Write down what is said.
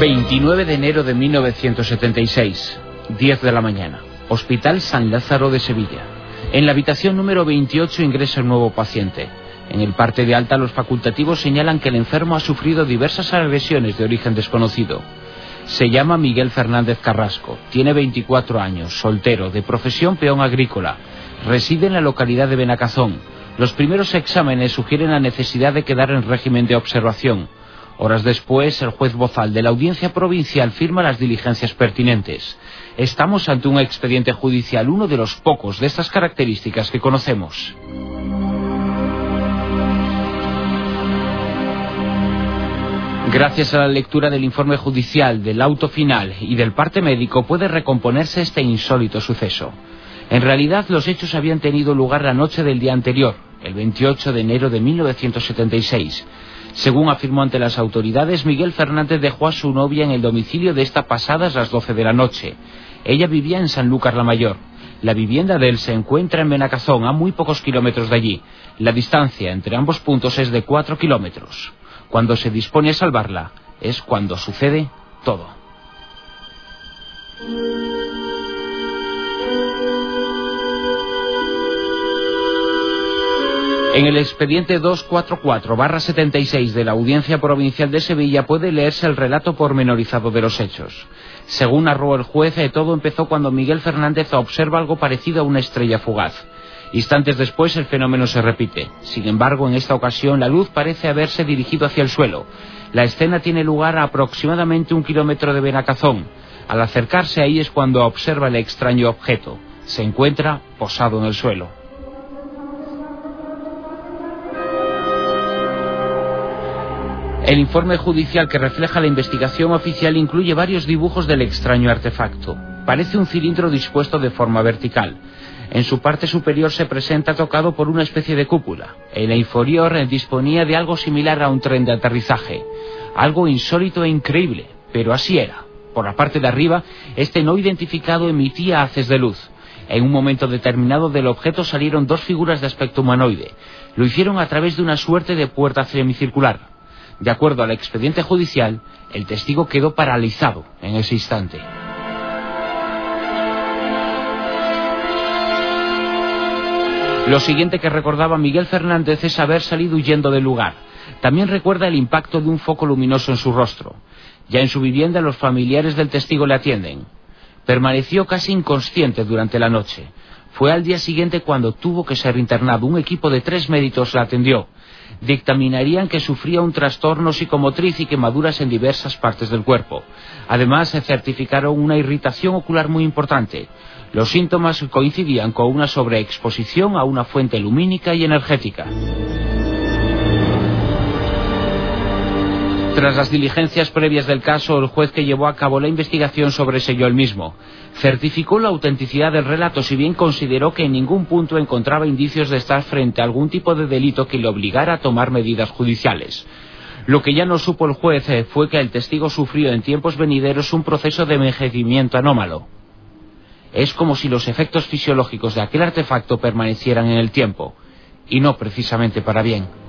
29 de enero de 1976, 10 de la mañana. Hospital San Lázaro de Sevilla. En la habitación número 28 ingresa un nuevo paciente. En el parte de alta los facultativos señalan que el enfermo ha sufrido diversas agresiones de origen desconocido. Se llama Miguel Fernández Carrasco, tiene 24 años, soltero, de profesión peón agrícola. Reside en la localidad de Benacazón. Los primeros exámenes sugieren la necesidad de quedar en régimen de observación. Horas después, el juez Bozal de la Audiencia Provincial firma las diligencias pertinentes. Estamos ante un expediente judicial, uno de los pocos de estas características que conocemos. Gracias a la lectura del informe judicial, del auto final y del parte médico puede recomponerse este insólito suceso. En realidad los hechos habían tenido lugar la noche del día anterior, el 28 de enero de 1976. Según afirmó ante las autoridades, Miguel Fernández dejó a su novia en el domicilio de esta pasadas las 12 de la noche. Ella vivía en Sanlúcar la Mayor. La vivienda de él se encuentra en Benacazón, a muy pocos kilómetros de allí. La distancia entre ambos puntos es de 4 kilómetros. Cuando se dispone a salvarla, es cuando sucede todo. En el expediente 244-76 de la Audiencia Provincial de Sevilla puede leerse el relato pormenorizado de los hechos. Según narró el juez, eh, todo empezó cuando Miguel Fernández observa algo parecido a una estrella fugaz. Instantes después el fenómeno se repite. Sin embargo, en esta ocasión la luz parece haberse dirigido hacia el suelo. La escena tiene lugar a aproximadamente un kilómetro de Benacazón. Al acercarse ahí es cuando observa el extraño objeto. Se encuentra posado en el suelo. El informe judicial que refleja la investigación oficial incluye varios dibujos del extraño artefacto. Parece un cilindro dispuesto de forma vertical. En su parte superior se presenta tocado por una especie de cúpula. En la inferior disponía de algo similar a un tren de aterrizaje. Algo insólito e increíble, pero así era. Por la parte de arriba, este no identificado emitía haces de luz. En un momento determinado del objeto salieron dos figuras de aspecto humanoide. Lo hicieron a través de una suerte de puerta semicircular. De acuerdo al expediente judicial, el testigo quedó paralizado en ese instante. Lo siguiente que recordaba Miguel Fernández es haber salido huyendo del lugar. También recuerda el impacto de un foco luminoso en su rostro. Ya en su vivienda los familiares del testigo le atienden. Permaneció casi inconsciente durante la noche. Fue al día siguiente cuando tuvo que ser internado. Un equipo de tres médicos la atendió dictaminarían que sufría un trastorno psicomotriz y quemaduras en diversas partes del cuerpo. Además, se certificaron una irritación ocular muy importante. Los síntomas coincidían con una sobreexposición a una fuente lumínica y energética. Tras las diligencias previas del caso, el juez que llevó a cabo la investigación sobreseyó el mismo. Certificó la autenticidad del relato, si bien consideró que en ningún punto encontraba indicios de estar frente a algún tipo de delito que le obligara a tomar medidas judiciales. Lo que ya no supo el juez eh, fue que el testigo sufrió en tiempos venideros un proceso de envejecimiento anómalo. Es como si los efectos fisiológicos de aquel artefacto permanecieran en el tiempo, y no precisamente para bien.